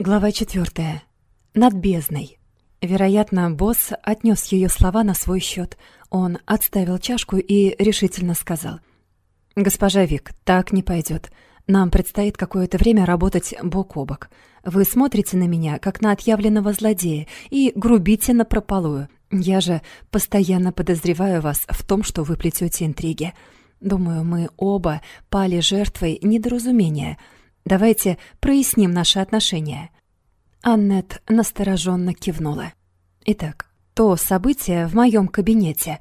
Глава четвертая. Над бездной. Вероятно, босс отнес ее слова на свой счет. Он отставил чашку и решительно сказал. «Госпожа Вик, так не пойдет. Нам предстоит какое-то время работать бок о бок. Вы смотрите на меня, как на отъявленного злодея, и грубите напропалую. Я же постоянно подозреваю вас в том, что вы плетете интриги. Думаю, мы оба пали жертвой недоразумения». Давайте проясним наши отношения». Аннет настороженно кивнула. «Итак, то событие в моем кабинете».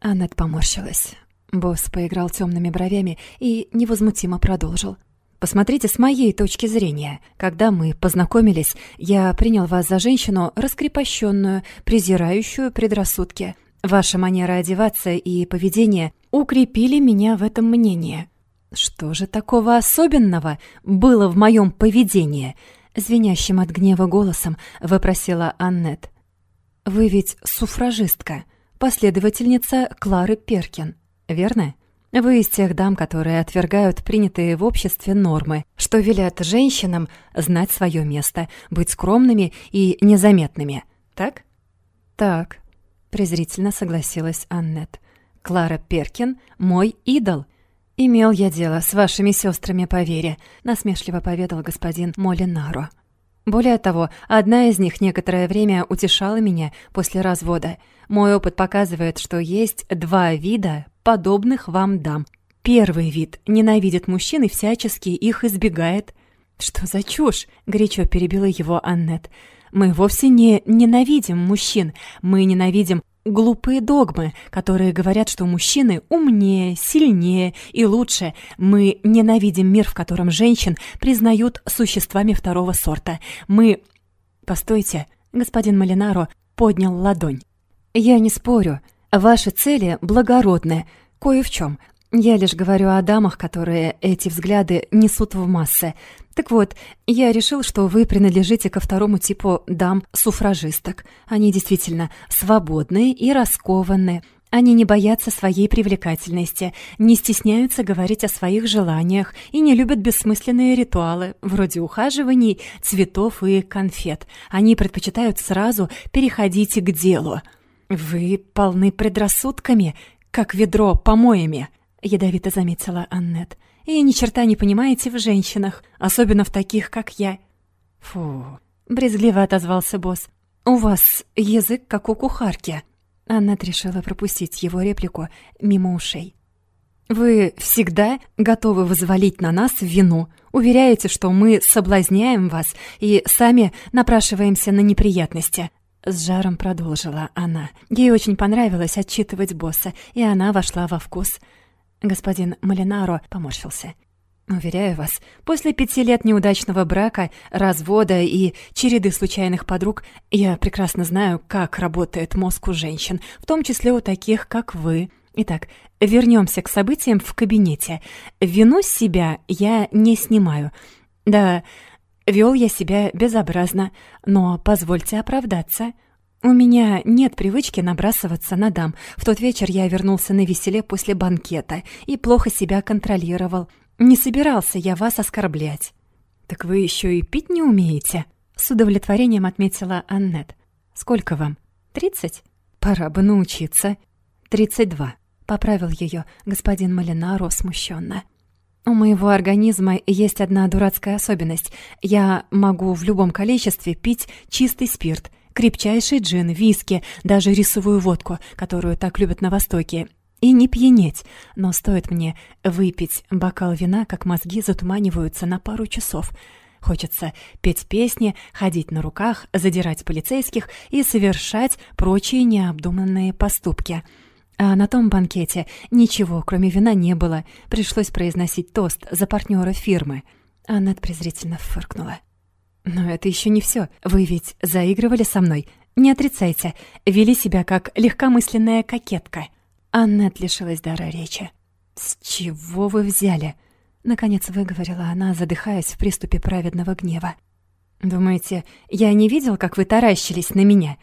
Аннет поморщилась. Босс поиграл темными бровями и невозмутимо продолжил. «Посмотрите с моей точки зрения. Когда мы познакомились, я принял вас за женщину раскрепощенную, презирающую предрассудки. Ваша манера одеваться и поведение укрепили меня в этом мнении. Что же такого особенного было в моем поведении? Звенящим от гнева голосом вопросила Аннет. Вы ведь суфражистка, последовательница Клары Перкин, верно? Вы из тех дам, которые отвергают принятые в обществе нормы, что велят женщинам знать свое место, быть скромными и незаметными. Так? Так, презрительно согласилась Аннет. Клара Перкин мой идол — «Имел я дело с вашими сестрами по вере», — насмешливо поведал господин Молинаро. Более того, одна из них некоторое время утешала меня после развода. Мой опыт показывает, что есть два вида подобных вам дам. Первый вид ненавидит мужчин и всячески их избегает. «Что за чушь?» — горячо перебила его Аннет. «Мы вовсе не ненавидим мужчин, мы ненавидим глупые догмы, которые говорят, что мужчины умнее, сильнее и лучше. Мы ненавидим мир, в котором женщин признают существами второго сорта. Мы... Постойте, господин Малинаро поднял ладонь. Я не спорю. Ваши цели благородны, кое в чем. Я лишь говорю о дамах, которые эти взгляды несут в массы. Так вот, я решил, что вы принадлежите ко второму типу дам-суфражисток. Они действительно свободные и раскованные. Они не боятся своей привлекательности, не стесняются говорить о своих желаниях и не любят бессмысленные ритуалы, вроде ухаживаний, цветов и конфет. Они предпочитают сразу переходить к делу. Вы полны предрассудками, как ведро помоями. — ядовито заметила Аннет. «И ни черта не понимаете в женщинах, особенно в таких, как я». «Фу», — брезгливо отозвался босс. «У вас язык, как у кухарки». Аннет решила пропустить его реплику мимо ушей. «Вы всегда готовы возвалить на нас вину, уверяете, что мы соблазняем вас и сами напрашиваемся на неприятности». С жаром продолжила она. Ей очень понравилось отчитывать босса, и она вошла во вкус — Господин Малинаро поморщился. Уверяю вас, после пяти лет неудачного брака, развода и череды случайных подруг, я прекрасно знаю, как работает мозг у женщин, в том числе у таких, как вы. Итак, вернемся к событиям в кабинете. Вину с себя я не снимаю. Да, вел я себя безобразно, но позвольте оправдаться — у меня нет привычки набрасываться на дам. В тот вечер я вернулся на веселе после банкета и плохо себя контролировал. Не собирался я вас оскорблять. Так вы еще и пить не умеете? С удовлетворением отметила Аннет. Сколько вам? Тридцать? Пора бы научиться. Тридцать два. Поправил ее господин Малинаро смущенно. У моего организма есть одна дурацкая особенность. Я могу в любом количестве пить чистый спирт — крепчайший джин, виски, даже рисовую водку, которую так любят на Востоке. И не пьянеть, но стоит мне выпить бокал вина, как мозги затуманиваются на пару часов. Хочется петь песни, ходить на руках, задирать полицейских и совершать прочие необдуманные поступки. А на том банкете ничего, кроме вина, не было. Пришлось произносить тост за партнера фирмы. Аннет презрительно фыркнула. Но это еще не все. Вы ведь заигрывали со мной. Не отрицайте. Вели себя как легкомысленная кокетка. Аннет лишилась дара речи. «С чего вы взяли?» Наконец выговорила она, задыхаясь в приступе праведного гнева. «Думаете, я не видел, как вы таращились на меня?»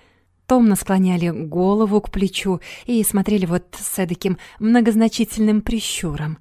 Томно склоняли голову к плечу и смотрели вот с эдаким многозначительным прищуром.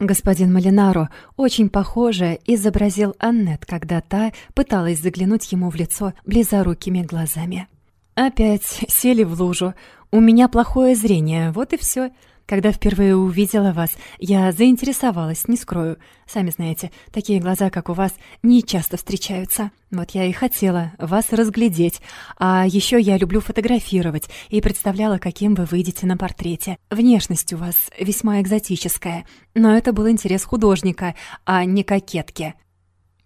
Господин Малинаро очень похоже изобразил Аннет, когда та пыталась заглянуть ему в лицо близорукими глазами. «Опять сели в лужу. У меня плохое зрение, вот и все. Когда впервые увидела вас, я заинтересовалась, не скрою. Сами знаете, такие глаза, как у вас, не часто встречаются. Вот я и хотела вас разглядеть. А еще я люблю фотографировать и представляла, каким вы выйдете на портрете. Внешность у вас весьма экзотическая, но это был интерес художника, а не кокетки.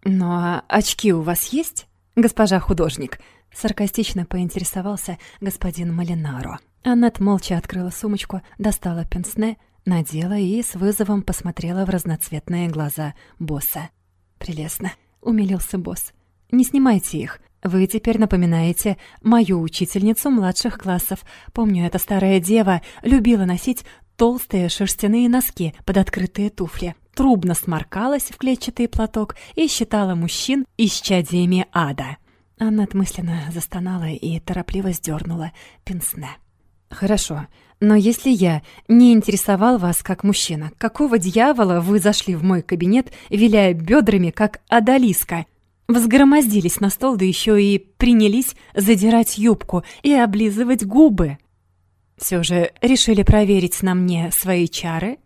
Ну а очки у вас есть, госпожа художник? Саркастично поинтересовался господин Малинаро. Аннет молча открыла сумочку, достала пенсне, надела и с вызовом посмотрела в разноцветные глаза босса. «Прелестно», — умилился босс. «Не снимайте их. Вы теперь напоминаете мою учительницу младших классов. Помню, эта старая дева любила носить толстые шерстяные носки под открытые туфли, трубно сморкалась в клетчатый платок и считала мужчин исчадиями ада». Анна мысленно застонала и торопливо сдернула пенсне. «Хорошо, но если я не интересовал вас как мужчина, какого дьявола вы зашли в мой кабинет, виляя бедрами, как одолиска?» Взгромоздились на стол, да еще и принялись задирать юбку и облизывать губы. Все же решили проверить на мне свои чары?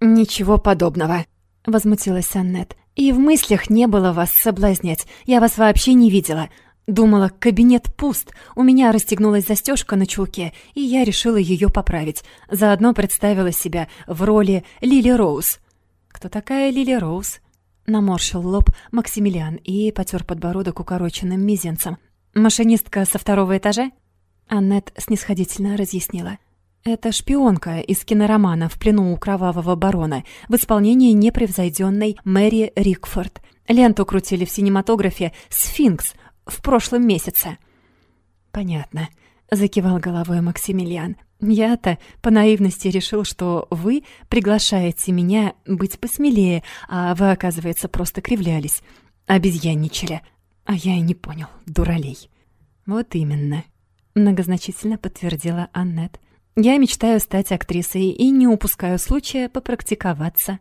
«Ничего подобного», — возмутилась Аннет. «И в мыслях не было вас соблазнять. Я вас вообще не видела. Думала, кабинет пуст. У меня расстегнулась застежка на чулке, и я решила ее поправить. Заодно представила себя в роли Лили Роуз. Кто такая Лили Роуз? Наморщил лоб Максимилиан и потер подбородок укороченным мизинцем. Машинистка со второго этажа? Аннет снисходительно разъяснила. Это шпионка из киноромана «В плену у кровавого барона» в исполнении непревзойденной Мэри Рикфорд. Ленту крутили в синематографе «Сфинкс», в прошлом месяце». «Понятно», — закивал головой Максимилиан. «Я-то по наивности решил, что вы приглашаете меня быть посмелее, а вы, оказывается, просто кривлялись, обезьянничали. А я и не понял, дуралей». «Вот именно», — многозначительно подтвердила Аннет. «Я мечтаю стать актрисой и не упускаю случая попрактиковаться».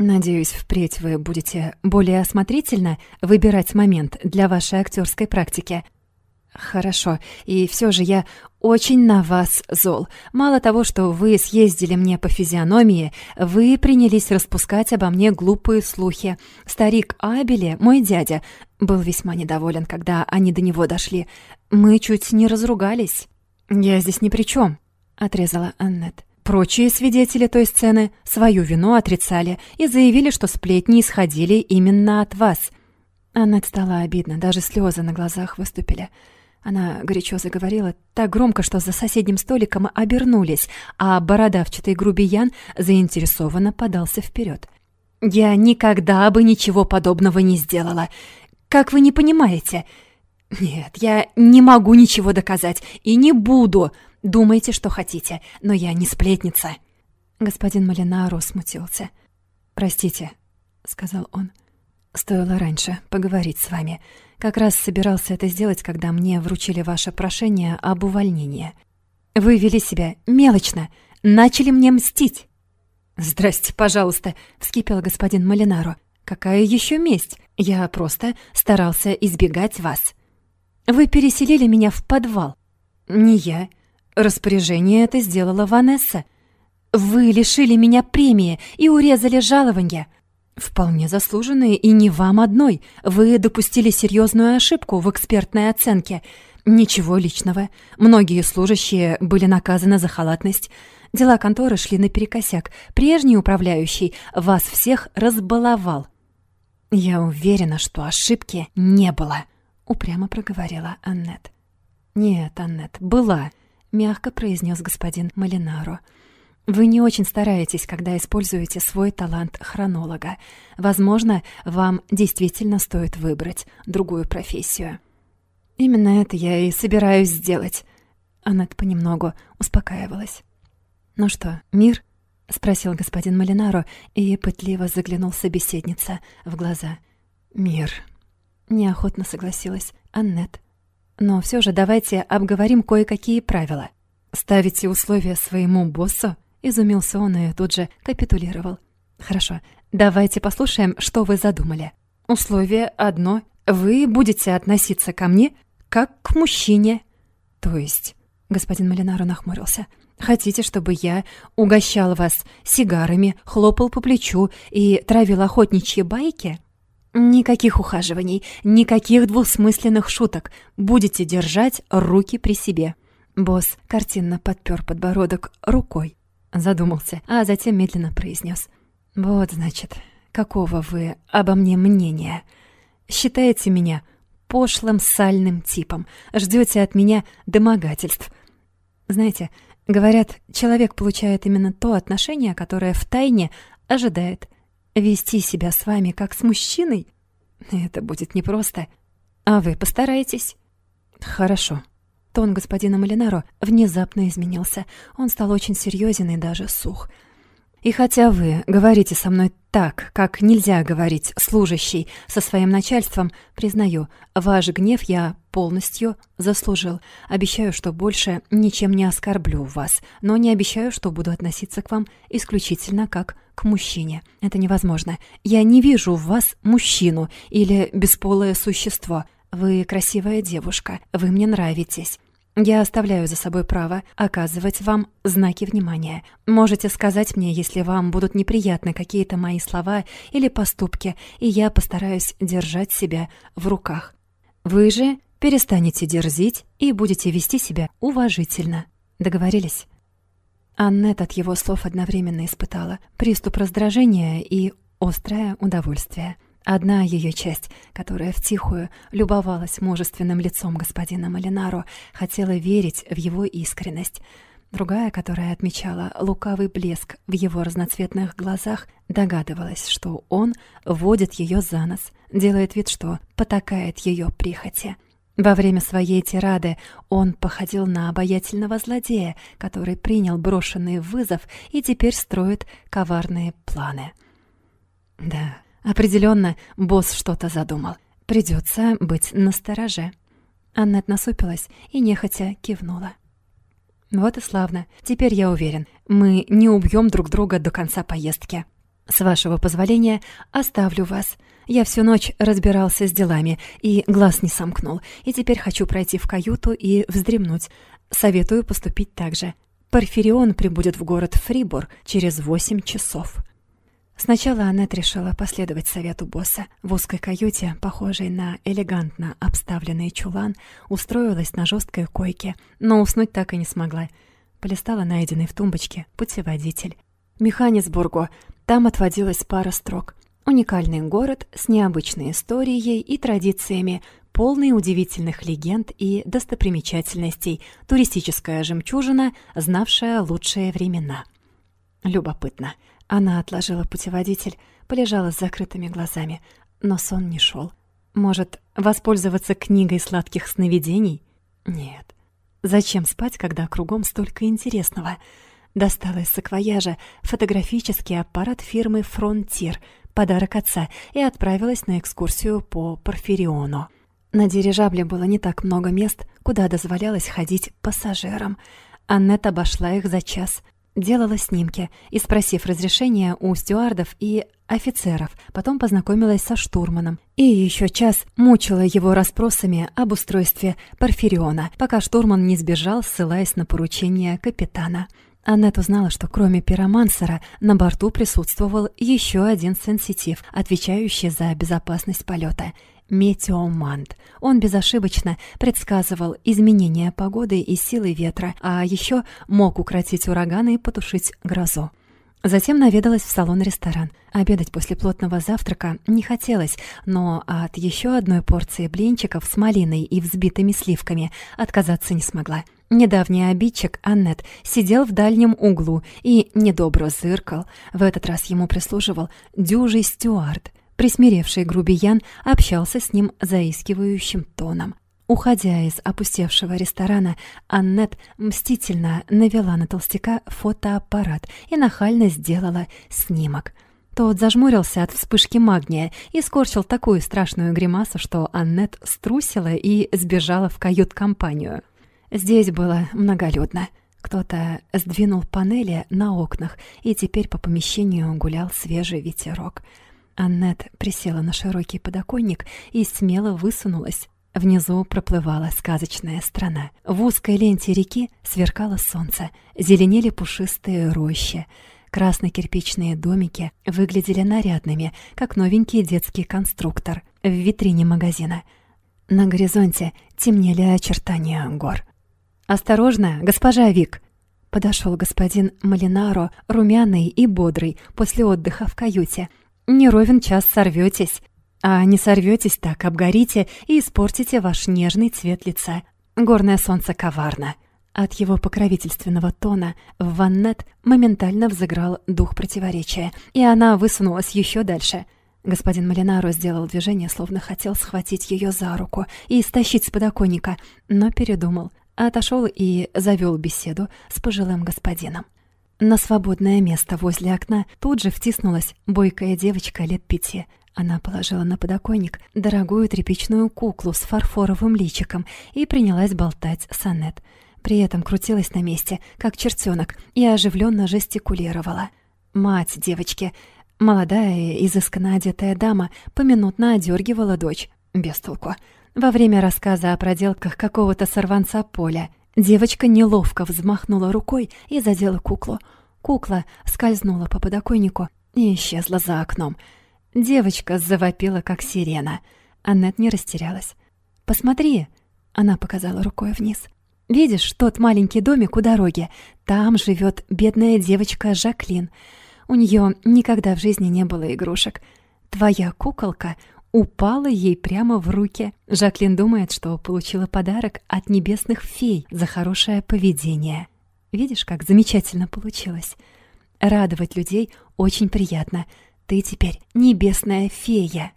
Надеюсь, впредь вы будете более осмотрительно выбирать момент для вашей актерской практики. Хорошо, и все же я очень на вас зол. Мало того, что вы съездили мне по физиономии, вы принялись распускать обо мне глупые слухи. Старик Абели, мой дядя, был весьма недоволен, когда они до него дошли. Мы чуть не разругались. Я здесь ни при чем, отрезала Аннет. Прочие свидетели той сцены свою вину отрицали и заявили, что сплетни исходили именно от вас. Аннет стала обидно, даже слезы на глазах выступили. Она горячо заговорила так громко, что за соседним столиком обернулись, а бородавчатый грубиян заинтересованно подался вперед. «Я никогда бы ничего подобного не сделала. Как вы не понимаете?» «Нет, я не могу ничего доказать и не буду. Думайте, что хотите, но я не сплетница». Господин Малинаро смутился. «Простите», — сказал он. «Стоило раньше поговорить с вами. Как раз собирался это сделать, когда мне вручили ваше прошение об увольнении. Вы вели себя мелочно, начали мне мстить». «Здрасте, пожалуйста», — вскипел господин Малинаро. «Какая еще месть? Я просто старался избегать вас». Вы переселили меня в подвал. Не я. Распоряжение это сделала Ванесса. Вы лишили меня премии и урезали жалования. Вполне заслуженные и не вам одной. Вы допустили серьезную ошибку в экспертной оценке. Ничего личного. Многие служащие были наказаны за халатность. Дела конторы шли наперекосяк. Прежний управляющий вас всех разбаловал. Я уверена, что ошибки не было упрямо проговорила Аннет. «Нет, Аннет, была», — мягко произнес господин Малинаро. «Вы не очень стараетесь, когда используете свой талант хронолога. Возможно, вам действительно стоит выбрать другую профессию». «Именно это я и собираюсь сделать», — Аннет понемногу успокаивалась. «Ну что, мир?» — спросил господин Малинаро и пытливо заглянул собеседница в глаза. «Мир», Неохотно согласилась Аннет. Но все же давайте обговорим кое-какие правила. Ставите условия своему боссу? Изумился он и тут же капитулировал. Хорошо, давайте послушаем, что вы задумали. Условие одно. Вы будете относиться ко мне как к мужчине. То есть, господин Малинаро нахмурился. Хотите, чтобы я угощал вас сигарами, хлопал по плечу и травил охотничьи байки? Никаких ухаживаний, никаких двусмысленных шуток. Будете держать руки при себе. Босс картинно подпер подбородок рукой. Задумался, а затем медленно произнес: «Вот, значит, какого вы обо мне мнения? Считаете меня пошлым сальным типом, ждете от меня домогательств. Знаете, говорят, человек получает именно то отношение, которое в тайне ожидает – Вести себя с вами как с мужчиной? Это будет непросто. А вы постарайтесь. Хорошо. Тон господина Малинаро внезапно изменился. Он стал очень серьезен и даже сух. И хотя вы говорите со мной так, как нельзя говорить служащий со своим начальством, признаю, ваш гнев я полностью заслужил. Обещаю, что больше ничем не оскорблю вас, но не обещаю, что буду относиться к вам исключительно как к мужчине. Это невозможно. Я не вижу в вас мужчину или бесполое существо. Вы красивая девушка, вы мне нравитесь. Я оставляю за собой право оказывать вам знаки внимания. Можете сказать мне, если вам будут неприятны какие-то мои слова или поступки, и я постараюсь держать себя в руках. Вы же перестанете дерзить и будете вести себя уважительно. Договорились? Аннет от его слов одновременно испытала приступ раздражения и острое удовольствие. Одна ее часть, которая втихую любовалась мужественным лицом господина Малинаро, хотела верить в его искренность. Другая, которая отмечала лукавый блеск в его разноцветных глазах, догадывалась, что он водит ее за нос, делает вид, что потакает ее прихоти. Во время своей тирады он походил на обаятельного злодея, который принял брошенный вызов и теперь строит коварные планы. Да, Определенно, босс что-то задумал. Придется быть настороже. Аннет насупилась и нехотя кивнула. Вот и славно. Теперь я уверен, мы не убьем друг друга до конца поездки. С вашего позволения, оставлю вас. Я всю ночь разбирался с делами и глаз не сомкнул, и теперь хочу пройти в каюту и вздремнуть. Советую поступить так же. Порфирион прибудет в город Фрибур через восемь часов. Сначала Аннет решила последовать совету босса. В узкой каюте, похожей на элегантно обставленный чулан, устроилась на жесткой койке, но уснуть так и не смогла. Полистала найденный в тумбочке путеводитель. Механисбургу. Там отводилась пара строк. Уникальный город с необычной историей и традициями, полный удивительных легенд и достопримечательностей, туристическая жемчужина, знавшая лучшие времена. Любопытно. Она отложила путеводитель, полежала с закрытыми глазами, но сон не шел. Может, воспользоваться книгой сладких сновидений? Нет. Зачем спать, когда кругом столько интересного? Достала из саквояжа фотографический аппарат фирмы «Фронтир», подарок отца, и отправилась на экскурсию по Порфириону. На дирижабле было не так много мест, куда дозволялось ходить пассажирам. Аннет обошла их за час — делала снимки и, спросив разрешения у стюардов и офицеров, потом познакомилась со штурманом и еще час мучила его расспросами об устройстве Порфириона, пока штурман не сбежал, ссылаясь на поручение капитана. Аннет узнала, что кроме пиромансера на борту присутствовал еще один сенситив, отвечающий за безопасность полета метеомант. Он безошибочно предсказывал изменения погоды и силы ветра, а еще мог укротить ураганы и потушить грозу. Затем наведалась в салон-ресторан. Обедать после плотного завтрака не хотелось, но от еще одной порции блинчиков с малиной и взбитыми сливками отказаться не смогла. Недавний обидчик, Аннет, сидел в дальнем углу и недобро зыркал. В этот раз ему прислуживал дюжий стюард — Присмиревший грубиян общался с ним заискивающим тоном. Уходя из опустевшего ресторана, Аннет мстительно навела на толстяка фотоаппарат и нахально сделала снимок. Тот зажмурился от вспышки магния и скорчил такую страшную гримасу, что Аннет струсила и сбежала в кают-компанию. Здесь было многолюдно. Кто-то сдвинул панели на окнах, и теперь по помещению гулял свежий ветерок. Аннет присела на широкий подоконник и смело высунулась. Внизу проплывала сказочная страна. В узкой ленте реки сверкало солнце, зеленели пушистые рощи. Красно-кирпичные домики выглядели нарядными, как новенький детский конструктор в витрине магазина. На горизонте темнели очертания гор. «Осторожно, госпожа Вик!» Подошел господин Малинаро, румяный и бодрый, после отдыха в каюте. «Не ровен час сорветесь. А не сорветесь так, обгорите и испортите ваш нежный цвет лица. Горное солнце коварно». От его покровительственного тона в Ваннет моментально взыграл дух противоречия, и она высунулась еще дальше. Господин Малинаро сделал движение, словно хотел схватить ее за руку и стащить с подоконника, но передумал отошел и завел беседу с пожилым господином. На свободное место возле окна тут же втиснулась бойкая девочка лет пяти. Она положила на подоконник дорогую тряпичную куклу с фарфоровым личиком и принялась болтать с Аннет. При этом крутилась на месте, как чертенок, и оживленно жестикулировала. Мать девочки, молодая, изысканно одетая дама, поминутно одергивала дочь. Без толку. Во время рассказа о проделках какого-то сорванца поля девочка неловко взмахнула рукой и задела куклу. Кукла скользнула по подоконнику и исчезла за окном. Девочка завопила, как сирена. Аннет не растерялась. «Посмотри!» — она показала рукой вниз. «Видишь тот маленький домик у дороги? Там живет бедная девочка Жаклин. У нее никогда в жизни не было игрушек. Твоя куколка упала ей прямо в руки. Жаклин думает, что получила подарок от небесных фей за хорошее поведение. Видишь, как замечательно получилось. Радовать людей очень приятно. Ты теперь небесная фея.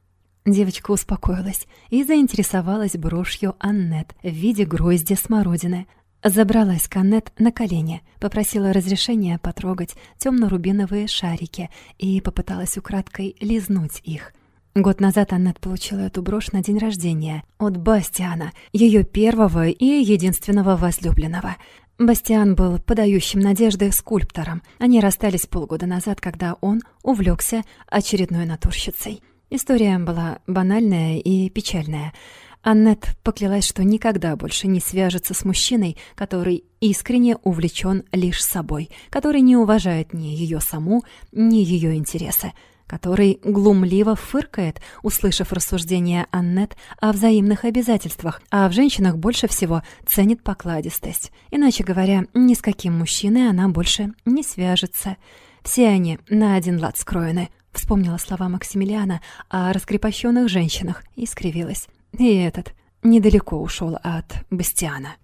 Девочка успокоилась и заинтересовалась брошью Аннет в виде гроздья смородины. Забралась к Аннет на колени, попросила разрешения потрогать темно-рубиновые шарики и попыталась украдкой лизнуть их — Год назад Аннет получила эту брошь на день рождения от Бастиана, ее первого и единственного возлюбленного. Бастиан был подающим надежды скульптором. Они расстались полгода назад, когда он увлекся очередной натурщицей. История была банальная и печальная. Аннет поклялась, что никогда больше не свяжется с мужчиной, который искренне увлечен лишь собой, который не уважает ни ее саму, ни ее интересы который глумливо фыркает, услышав рассуждения Аннет о взаимных обязательствах, а в женщинах больше всего ценит покладистость. Иначе говоря, ни с каким мужчиной она больше не свяжется. Все они на один лад скроены. Вспомнила слова Максимилиана о раскрепощенных женщинах и скривилась. И этот недалеко ушел от Бастиана.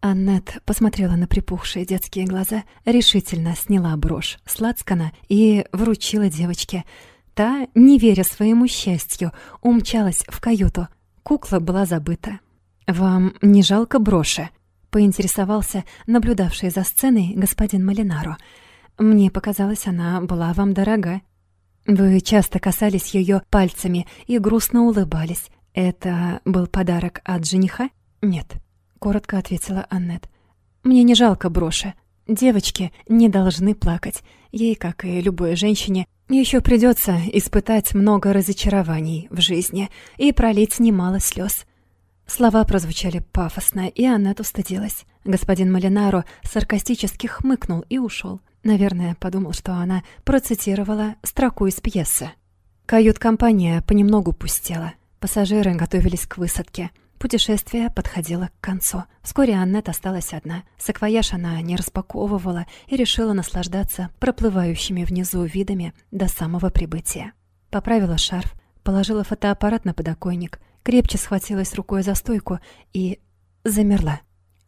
Аннет посмотрела на припухшие детские глаза, решительно сняла брошь с лацкана и вручила девочке — Та, не веря своему счастью, умчалась в каюту. Кукла была забыта. «Вам не жалко броши?» — поинтересовался наблюдавший за сценой господин Малинаро. «Мне показалось, она была вам дорога. Вы часто касались ее пальцами и грустно улыбались. Это был подарок от жениха?» «Нет», — коротко ответила Аннет. «Мне не жалко броши. Девочки не должны плакать. Ей, как и любой женщине, еще придется испытать много разочарований в жизни и пролить немало слез. Слова прозвучали пафосно, и Аннет устыдилась. Господин Малинаро саркастически хмыкнул и ушел. Наверное, подумал, что она процитировала строку из пьесы. Кают-компания понемногу пустела. Пассажиры готовились к высадке. Путешествие подходило к концу. Вскоре Аннет осталась одна. Саквояж она не распаковывала и решила наслаждаться проплывающими внизу видами до самого прибытия. Поправила шарф, положила фотоаппарат на подоконник, крепче схватилась рукой за стойку и замерла.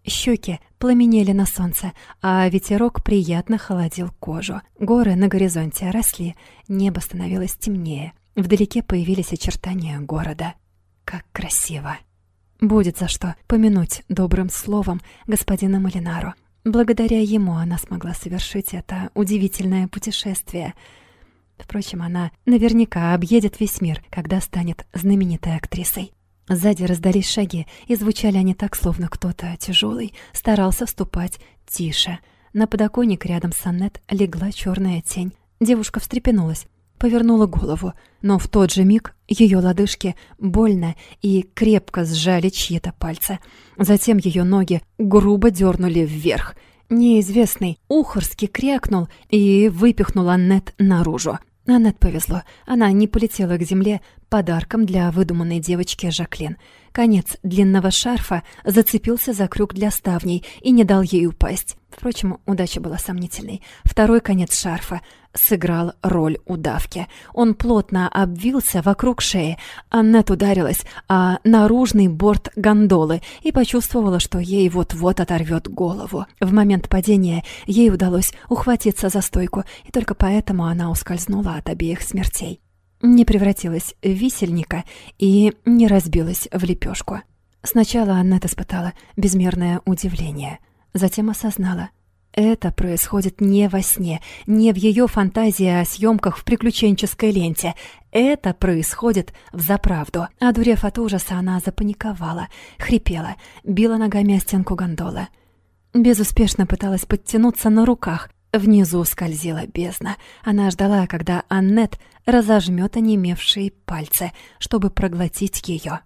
Щеки пламенели на солнце, а ветерок приятно холодил кожу. Горы на горизонте росли, небо становилось темнее. Вдалеке появились очертания города. Как красиво! Будет за что помянуть добрым словом господина Малинару. Благодаря ему она смогла совершить это удивительное путешествие. Впрочем, она наверняка объедет весь мир, когда станет знаменитой актрисой. Сзади раздались шаги, и звучали они так, словно кто-то тяжелый старался ступать тише. На подоконник рядом с Аннет легла черная тень. Девушка встрепенулась, повернула голову, но в тот же миг ее лодыжки больно и крепко сжали чьи-то пальцы. Затем ее ноги грубо дернули вверх. Неизвестный ухорски крякнул и выпихнул Аннет наружу. Аннет повезло. Она не полетела к земле подарком для выдуманной девочки Жаклин. Конец длинного шарфа зацепился за крюк для ставней и не дал ей упасть. Впрочем, удача была сомнительной. Второй конец шарфа сыграл роль удавки. Он плотно обвился вокруг шеи. Аннет ударилась о наружный борт гондолы и почувствовала, что ей вот-вот оторвет голову. В момент падения ей удалось ухватиться за стойку, и только поэтому она ускользнула от обеих смертей. Не превратилась в висельника и не разбилась в лепешку. Сначала Аннет испытала безмерное удивление, затем осознала — это происходит не во сне, не в ее фантазии о съемках в приключенческой ленте. Это происходит в заправду. Одурев от ужаса, она запаниковала, хрипела, била ногами о стенку гондолы. Безуспешно пыталась подтянуться на руках. Внизу скользила бездна. Она ждала, когда Аннет разожмет онемевшие пальцы, чтобы проглотить ее.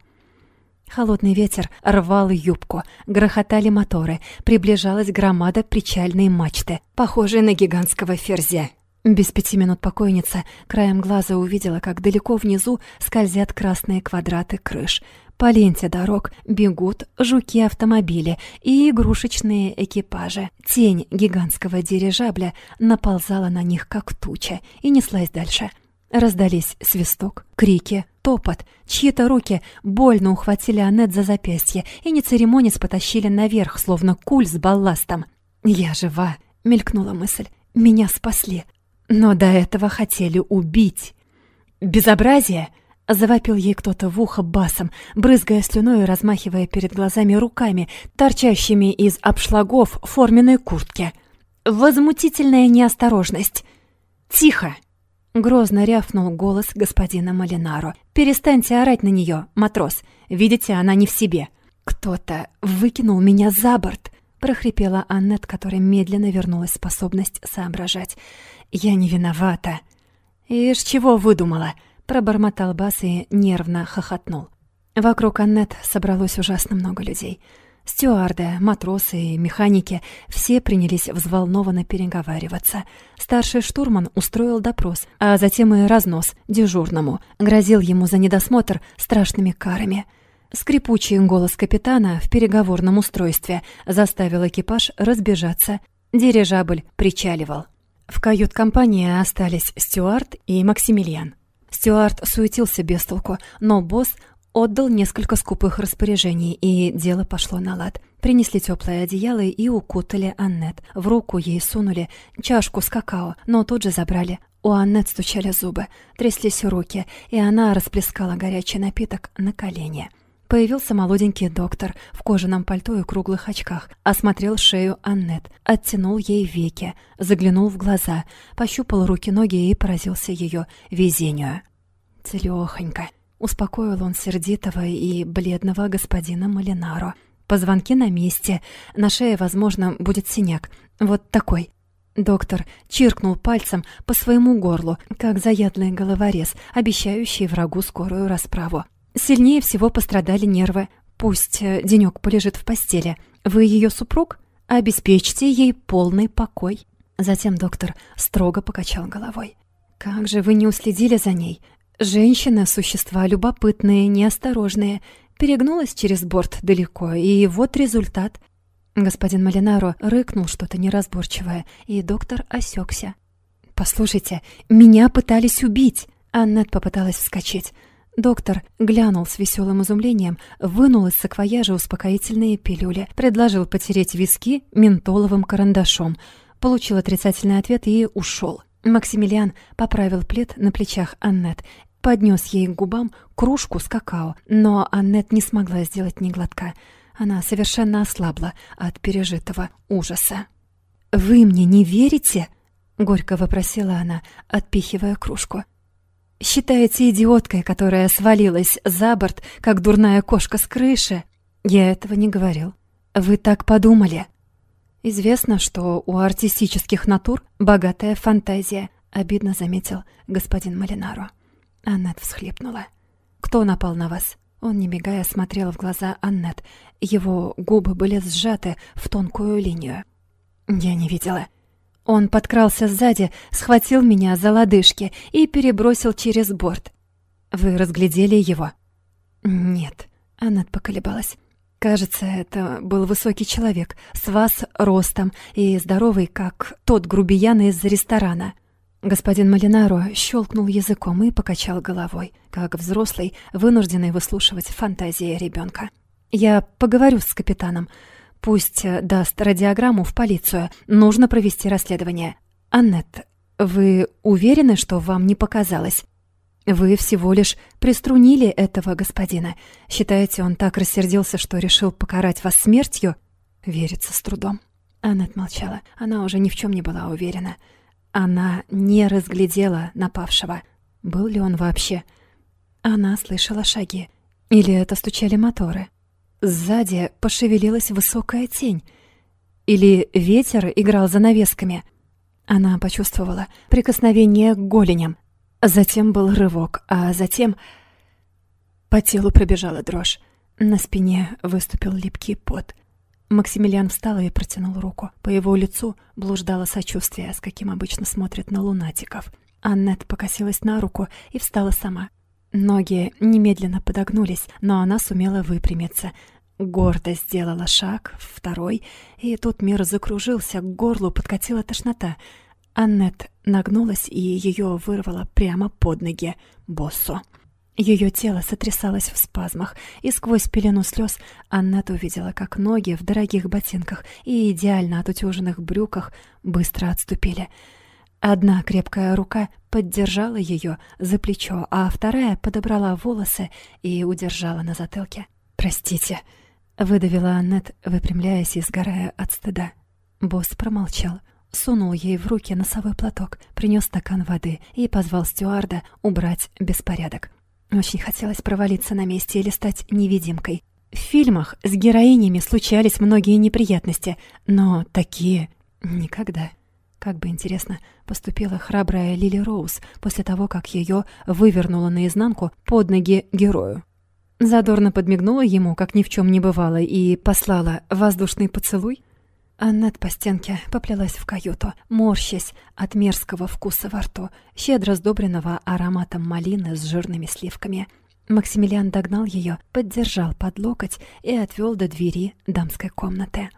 Холодный ветер рвал юбку, грохотали моторы, приближалась громада причальной мачты, похожей на гигантского ферзя. Без пяти минут покойница краем глаза увидела, как далеко внизу скользят красные квадраты крыш. По ленте дорог бегут жуки-автомобили и игрушечные экипажи. Тень гигантского дирижабля наползала на них, как туча, и неслась дальше — Раздались свисток, крики, топот. Чьи-то руки больно ухватили Аннет за запястье и не церемонясь потащили наверх, словно куль с балластом. «Я жива!» — мелькнула мысль. «Меня спасли. Но до этого хотели убить». «Безобразие!» — завопил ей кто-то в ухо басом, брызгая слюной и размахивая перед глазами руками, торчащими из обшлагов форменной куртки. «Возмутительная неосторожность!» «Тихо!» Грозно рявкнул голос господина Малинаро. «Перестаньте орать на нее, матрос. Видите, она не в себе». «Кто-то выкинул меня за борт», — прохрипела Аннет, которой медленно вернулась способность соображать. «Я не виновата». «Ишь, чего выдумала?» — пробормотал Бас и нервно хохотнул. Вокруг Аннет собралось ужасно много людей — Стюарды, матросы и механики все принялись взволнованно переговариваться. Старший штурман устроил допрос, а затем и разнос дежурному, грозил ему за недосмотр страшными карами. Скрипучий голос капитана в переговорном устройстве заставил экипаж разбежаться. Дирижабль причаливал. В кают-компании остались Стюарт и Максимилиан. Стюарт суетился без толку, но босс отдал несколько скупых распоряжений, и дело пошло на лад. Принесли теплое одеяло и укутали Аннет. В руку ей сунули чашку с какао, но тут же забрали. У Аннет стучали зубы, тряслись руки, и она расплескала горячий напиток на колени. Появился молоденький доктор в кожаном пальто и круглых очках, осмотрел шею Аннет, оттянул ей веки, заглянул в глаза, пощупал руки-ноги и поразился ее везению. «Целёхонько», Успокоил он сердитого и бледного господина Малинаро. Позвонки на месте. На шее, возможно, будет синяк. Вот такой. Доктор чиркнул пальцем по своему горлу, как заядлый головорез, обещающий врагу скорую расправу. Сильнее всего пострадали нервы. Пусть э, денёк полежит в постели. Вы ее супруг? Обеспечьте ей полный покой. Затем доктор строго покачал головой. «Как же вы не уследили за ней? Женщина — существа любопытные, неосторожные. Перегнулась через борт далеко, и вот результат. Господин Малинаро рыкнул что-то неразборчивое, и доктор осекся. «Послушайте, меня пытались убить!» Аннет попыталась вскочить. Доктор глянул с веселым изумлением, вынул из саквояжа успокоительные пилюли, предложил потереть виски ментоловым карандашом, получил отрицательный ответ и ушел. Максимилиан поправил плед на плечах Аннет, поднес ей к губам кружку с какао, но Аннет не смогла сделать ни глотка. Она совершенно ослабла от пережитого ужаса. «Вы мне не верите?» — горько вопросила она, отпихивая кружку. «Считаете идиоткой, которая свалилась за борт, как дурная кошка с крыши?» «Я этого не говорил. Вы так подумали?» Известно, что у артистических натур богатая фантазия, обидно заметил господин Малинаро. Аннет всхлипнула. Кто напал на вас? Он, не мигая, смотрел в глаза Аннет. Его губы были сжаты в тонкую линию. Я не видела. Он подкрался сзади, схватил меня за лодыжки и перебросил через борт. Вы разглядели его? Нет. Аннет поколебалась. Кажется, это был высокий человек, с вас ростом и здоровый, как тот грубиян из ресторана. Господин Малинаро щелкнул языком и покачал головой, как взрослый, вынужденный выслушивать фантазии ребенка. «Я поговорю с капитаном. Пусть даст радиограмму в полицию. Нужно провести расследование. Аннет, вы уверены, что вам не показалось? Вы всего лишь приструнили этого господина. Считаете, он так рассердился, что решил покарать вас смертью? Верится с трудом. Аннет молчала. Она уже ни в чем не была уверена. Она не разглядела напавшего. Был ли он вообще? Она слышала шаги. Или это стучали моторы? Сзади пошевелилась высокая тень. Или ветер играл за навесками. Она почувствовала прикосновение к голеням. Затем был рывок, а затем по телу пробежала дрожь. На спине выступил липкий пот. Максимилиан встал и протянул руку. По его лицу блуждало сочувствие, с каким обычно смотрят на лунатиков. Аннет покосилась на руку и встала сама. Ноги немедленно подогнулись, но она сумела выпрямиться. Гордо сделала шаг, второй, и тут мир закружился, к горлу подкатила тошнота — Аннет нагнулась, и ее вырвало прямо под ноги боссу. Ее тело сотрясалось в спазмах, и сквозь пелену слез Аннет увидела, как ноги в дорогих ботинках и идеально отутюженных брюках быстро отступили. Одна крепкая рука поддержала ее за плечо, а вторая подобрала волосы и удержала на затылке. «Простите», — выдавила Аннет, выпрямляясь и сгорая от стыда. Босс промолчал сунул ей в руки носовой платок, принес стакан воды и позвал стюарда убрать беспорядок. Очень хотелось провалиться на месте или стать невидимкой. В фильмах с героинями случались многие неприятности, но такие никогда. Как бы интересно поступила храбрая Лили Роуз после того, как ее вывернуло наизнанку под ноги герою. Задорно подмигнула ему, как ни в чем не бывало, и послала воздушный поцелуй — Аннет по стенке поплелась в каюту, морщась от мерзкого вкуса во рту, щедро сдобренного ароматом малины с жирными сливками. Максимилиан догнал ее, поддержал под локоть и отвел до двери дамской комнаты.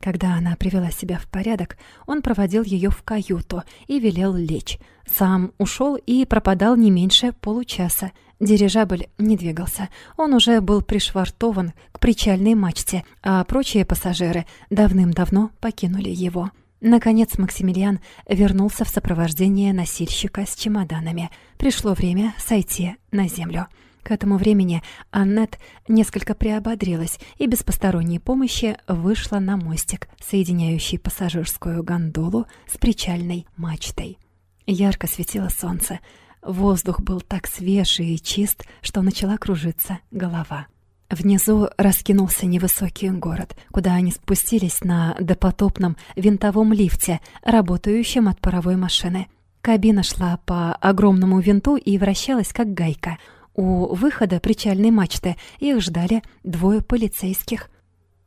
Когда она привела себя в порядок, он проводил ее в каюту и велел лечь. Сам ушел и пропадал не меньше получаса. Дирижабль не двигался. Он уже был пришвартован к причальной мачте, а прочие пассажиры давным-давно покинули его. Наконец Максимилиан вернулся в сопровождение носильщика с чемоданами. Пришло время сойти на землю. К этому времени Аннет несколько приободрилась и без посторонней помощи вышла на мостик, соединяющий пассажирскую гондолу с причальной мачтой. Ярко светило солнце. Воздух был так свеж и чист, что начала кружиться голова. Внизу раскинулся невысокий город, куда они спустились на допотопном винтовом лифте, работающем от паровой машины. Кабина шла по огромному винту и вращалась как гайка — у выхода причальной мачты их ждали двое полицейских.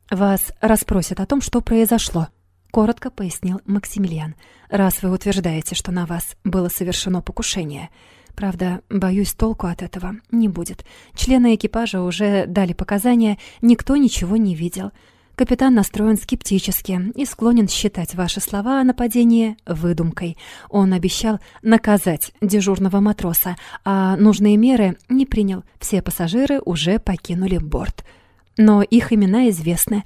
«Вас расспросят о том, что произошло», — коротко пояснил Максимилиан. «Раз вы утверждаете, что на вас было совершено покушение. Правда, боюсь, толку от этого не будет. Члены экипажа уже дали показания, никто ничего не видел». Капитан настроен скептически и склонен считать ваши слова о нападении выдумкой. Он обещал наказать дежурного матроса, а нужные меры не принял. Все пассажиры уже покинули борт. Но их имена известны.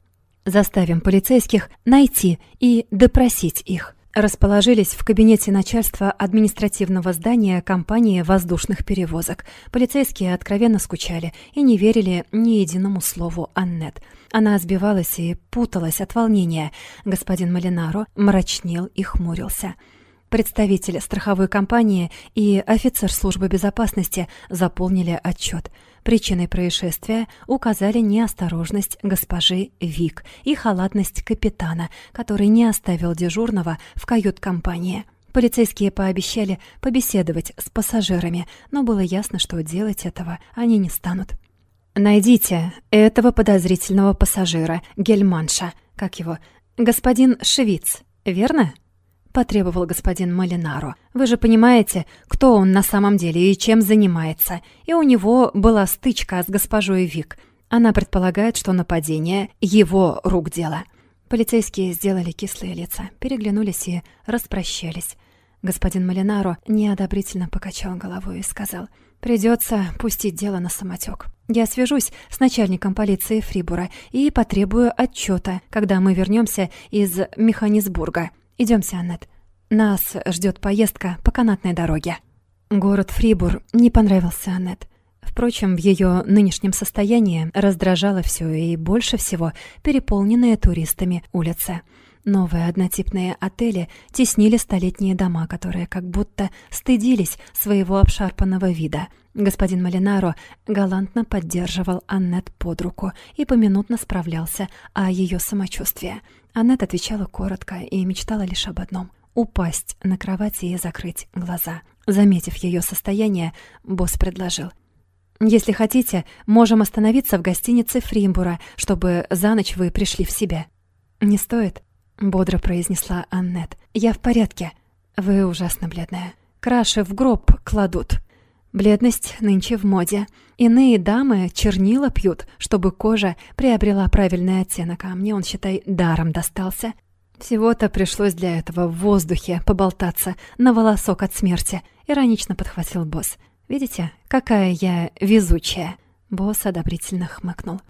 Заставим полицейских найти и допросить их расположились в кабинете начальства административного здания компании воздушных перевозок. Полицейские откровенно скучали и не верили ни единому слову Аннет. Она сбивалась и путалась от волнения. Господин Малинаро мрачнел и хмурился. Представитель страховой компании и офицер службы безопасности заполнили отчет. Причиной происшествия указали неосторожность госпожи Вик и халатность капитана, который не оставил дежурного в кают-компании. Полицейские пообещали побеседовать с пассажирами, но было ясно, что делать этого они не станут. «Найдите этого подозрительного пассажира, Гельманша, как его, господин Швиц, верно?» — потребовал господин Малинаро. «Вы же понимаете, кто он на самом деле и чем занимается. И у него была стычка с госпожой Вик. Она предполагает, что нападение — его рук дело». Полицейские сделали кислые лица, переглянулись и распрощались. Господин Малинаро неодобрительно покачал головой и сказал, «Придется пустить дело на самотек. Я свяжусь с начальником полиции Фрибура и потребую отчета, когда мы вернемся из Механисбурга. Идемте, Аннет. Нас ждет поездка по канатной дороге». Город Фрибур не понравился Аннет. Впрочем, в ее нынешнем состоянии раздражало все и больше всего переполненные туристами улицы. Новые однотипные отели теснили столетние дома, которые как будто стыдились своего обшарпанного вида. Господин Малинаро галантно поддерживал Аннет под руку и поминутно справлялся о ее самочувствии. Аннет отвечала коротко и мечтала лишь об одном — упасть на кровати и закрыть глаза. Заметив ее состояние, босс предложил. Если хотите, можем остановиться в гостинице Фримбура, чтобы за ночь вы пришли в себя». «Не стоит», — бодро произнесла Аннет. «Я в порядке. Вы ужасно бледная. Краши в гроб кладут». Бледность нынче в моде. Иные дамы чернила пьют, чтобы кожа приобрела правильный оттенок, а мне он, считай, даром достался. Всего-то пришлось для этого в воздухе поболтаться на волосок от смерти, иронично подхватил босс. Видите, какая я везучая!» Босс одобрительно хмыкнул.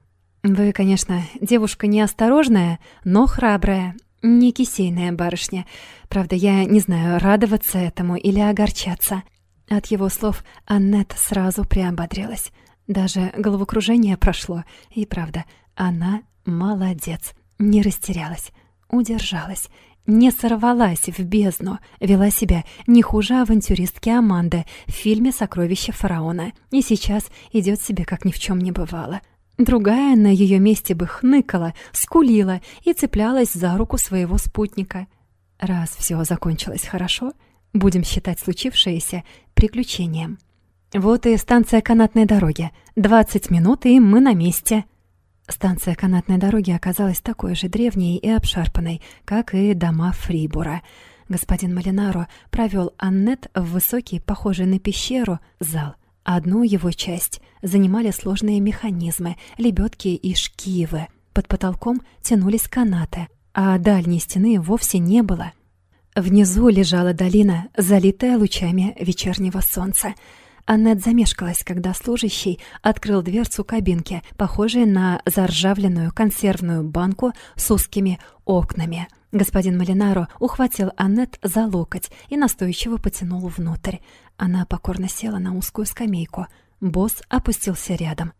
«Вы, конечно, девушка неосторожная, но храбрая, не кисейная барышня. Правда, я не знаю, радоваться этому или огорчаться». От его слов Аннет сразу приободрилась. Даже головокружение прошло, и правда, она молодец, не растерялась, удержалась, не сорвалась в бездну, вела себя не хуже авантюристки Аманды в фильме «Сокровища фараона» и сейчас идет себе как ни в чем не бывало. Другая на ее месте бы хныкала, скулила и цеплялась за руку своего спутника. Раз все закончилось хорошо, будем считать случившееся приключением. Вот и станция канатной дороги. 20 минут, и мы на месте. Станция канатной дороги оказалась такой же древней и обшарпанной, как и дома Фрибура. Господин Малинаро провел Аннет в высокий, похожий на пещеру, зал. Одну его часть занимали сложные механизмы, лебедки и шкивы. Под потолком тянулись канаты, а дальней стены вовсе не было. Внизу лежала долина, залитая лучами вечернего солнца. Аннет замешкалась, когда служащий открыл дверцу кабинки, похожей на заржавленную консервную банку с узкими окнами. Господин Малинаро ухватил Аннет за локоть и настойчиво потянул внутрь. Она покорно села на узкую скамейку. Босс опустился рядом.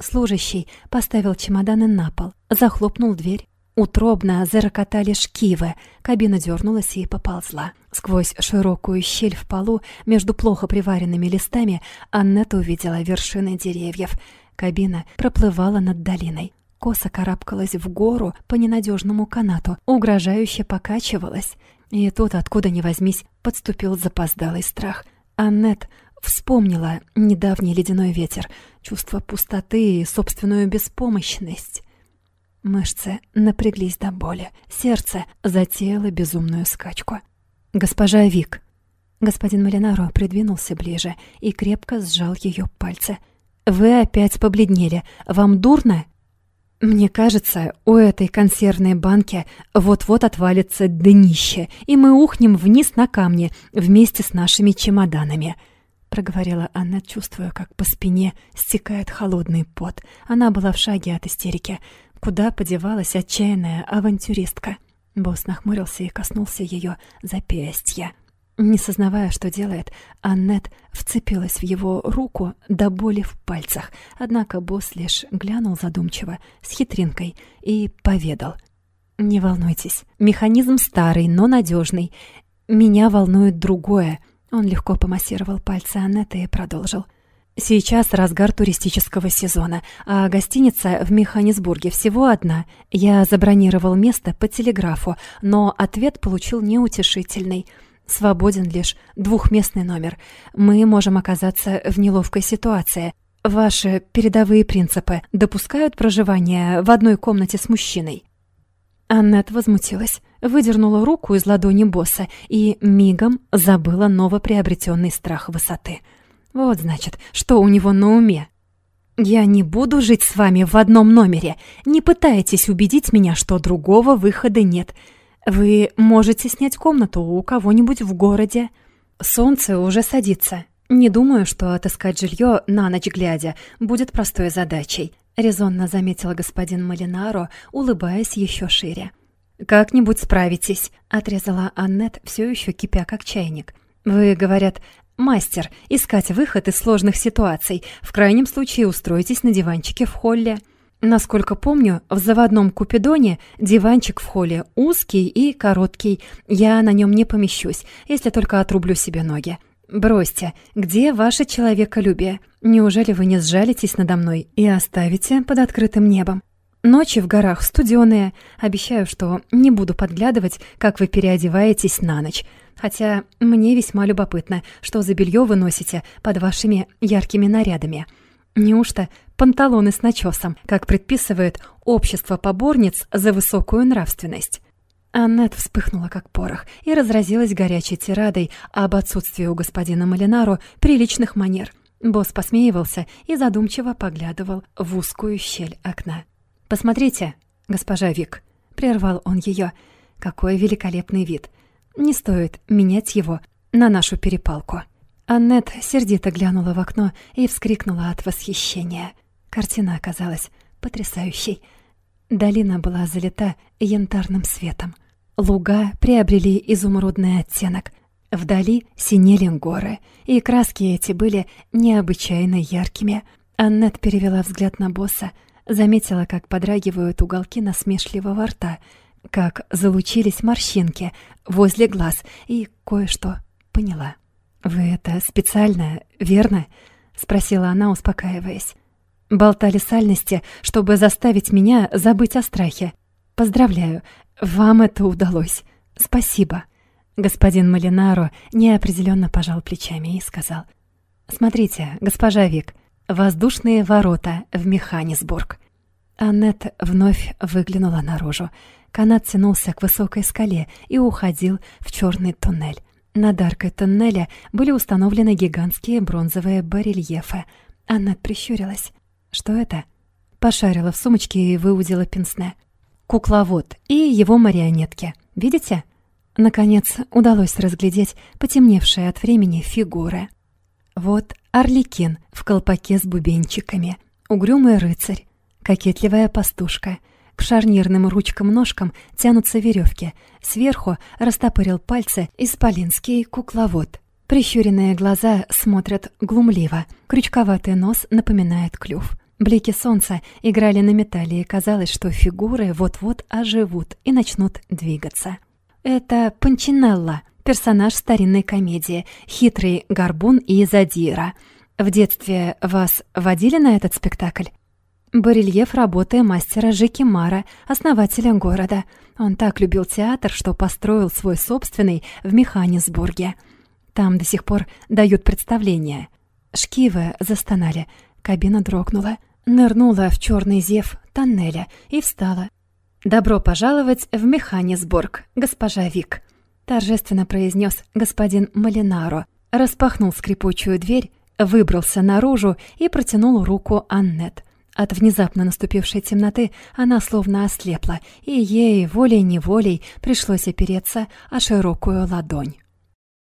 Служащий поставил чемоданы на пол, захлопнул дверь Утробно зарокотали шкивы, кабина дернулась и поползла. Сквозь широкую щель в полу между плохо приваренными листами Аннета увидела вершины деревьев. Кабина проплывала над долиной. Косо карабкалась в гору по ненадежному канату, угрожающе покачивалась. И тут, откуда ни возьмись, подступил запоздалый страх. Аннет вспомнила недавний ледяной ветер, чувство пустоты и собственную беспомощность. Мышцы напряглись до боли. Сердце затеяло безумную скачку. «Госпожа Вик!» Господин Малинаро придвинулся ближе и крепко сжал ее пальцы. «Вы опять побледнели. Вам дурно?» «Мне кажется, у этой консервной банки вот-вот отвалится днище, и мы ухнем вниз на камни вместе с нашими чемоданами», — проговорила она, чувствуя, как по спине стекает холодный пот. Она была в шаге от истерики. Куда подевалась отчаянная авантюристка? Босс нахмурился и коснулся ее запястья. Не сознавая, что делает, Аннет вцепилась в его руку до боли в пальцах. Однако босс лишь глянул задумчиво, с хитринкой, и поведал. «Не волнуйтесь, механизм старый, но надежный. Меня волнует другое. Он легко помассировал пальцы Аннеты и продолжил. Сейчас разгар туристического сезона, а гостиница в Механисбурге всего одна. Я забронировал место по телеграфу, но ответ получил неутешительный. Свободен лишь двухместный номер. Мы можем оказаться в неловкой ситуации. Ваши передовые принципы допускают проживание в одной комнате с мужчиной? Аннет возмутилась, выдернула руку из ладони босса и мигом забыла новоприобретенный страх высоты. Вот значит, что у него на уме. «Я не буду жить с вами в одном номере. Не пытайтесь убедить меня, что другого выхода нет. Вы можете снять комнату у кого-нибудь в городе. Солнце уже садится. Не думаю, что отыскать жилье на ночь глядя будет простой задачей», — резонно заметил господин Малинаро, улыбаясь еще шире. «Как-нибудь справитесь», — отрезала Аннет, все еще кипя как чайник. «Вы, говорят, мастер искать выход из сложных ситуаций. В крайнем случае устроитесь на диванчике в холле». Насколько помню, в заводном Купидоне диванчик в холле узкий и короткий. Я на нем не помещусь, если только отрублю себе ноги. Бросьте, где ваше человеколюбие? Неужели вы не сжалитесь надо мной и оставите под открытым небом? Ночи в горах студеные. Обещаю, что не буду подглядывать, как вы переодеваетесь на ночь. Хотя мне весьма любопытно, что за белье вы носите под вашими яркими нарядами. Неужто панталоны с начесом, как предписывает общество поборниц за высокую нравственность? Аннет вспыхнула как порох и разразилась горячей тирадой об отсутствии у господина Малинару приличных манер. Босс посмеивался и задумчиво поглядывал в узкую щель окна. «Посмотрите, госпожа Вик», — прервал он ее, — «какой великолепный вид. Не стоит менять его на нашу перепалку». Аннет сердито глянула в окно и вскрикнула от восхищения. Картина оказалась потрясающей. Долина была залита янтарным светом. Луга приобрели изумрудный оттенок. Вдали синели горы, и краски эти были необычайно яркими. Аннет перевела взгляд на босса, заметила, как подрагивают уголки насмешливого рта, как залучились морщинки возле глаз, и кое-что поняла. «Вы это специально, верно?» — спросила она, успокаиваясь. Болтали сальности, чтобы заставить меня забыть о страхе. Поздравляю, вам это удалось. Спасибо. Господин Малинаро неопределенно пожал плечами и сказал. Смотрите, госпожа Вик, воздушные ворота в Механисбург. Аннет вновь выглянула наружу. Канат тянулся к высокой скале и уходил в черный туннель. Над аркой туннеля были установлены гигантские бронзовые барельефы. Аннет прищурилась. Что это? Пошарила в сумочке и выудила пенсне. Кукловод и его марионетки. Видите? Наконец удалось разглядеть потемневшие от времени фигуры. Вот Орликин в колпаке с бубенчиками, угрюмый рыцарь, кокетливая пастушка. К шарнирным ручкам-ножкам тянутся веревки. Сверху растопырил пальцы исполинский кукловод. Прищуренные глаза смотрят глумливо, крючковатый нос напоминает клюв. Блики солнца играли на металле, и казалось, что фигуры вот-вот оживут и начнут двигаться. Это Панчинелла, персонаж старинной комедии, хитрый горбун и задира. В детстве вас водили на этот спектакль? Барельеф работы мастера Жики Мара, основателя города. Он так любил театр, что построил свой собственный в Механисбурге. Там до сих пор дают представления. Шкивы застонали, кабина дрогнула — нырнула в черный зев тоннеля и встала. «Добро пожаловать в Механисбург, госпожа Вик», — торжественно произнес господин Малинаро, распахнул скрипучую дверь, выбрался наружу и протянул руку Аннет. От внезапно наступившей темноты она словно ослепла, и ей волей-неволей пришлось опереться о широкую ладонь.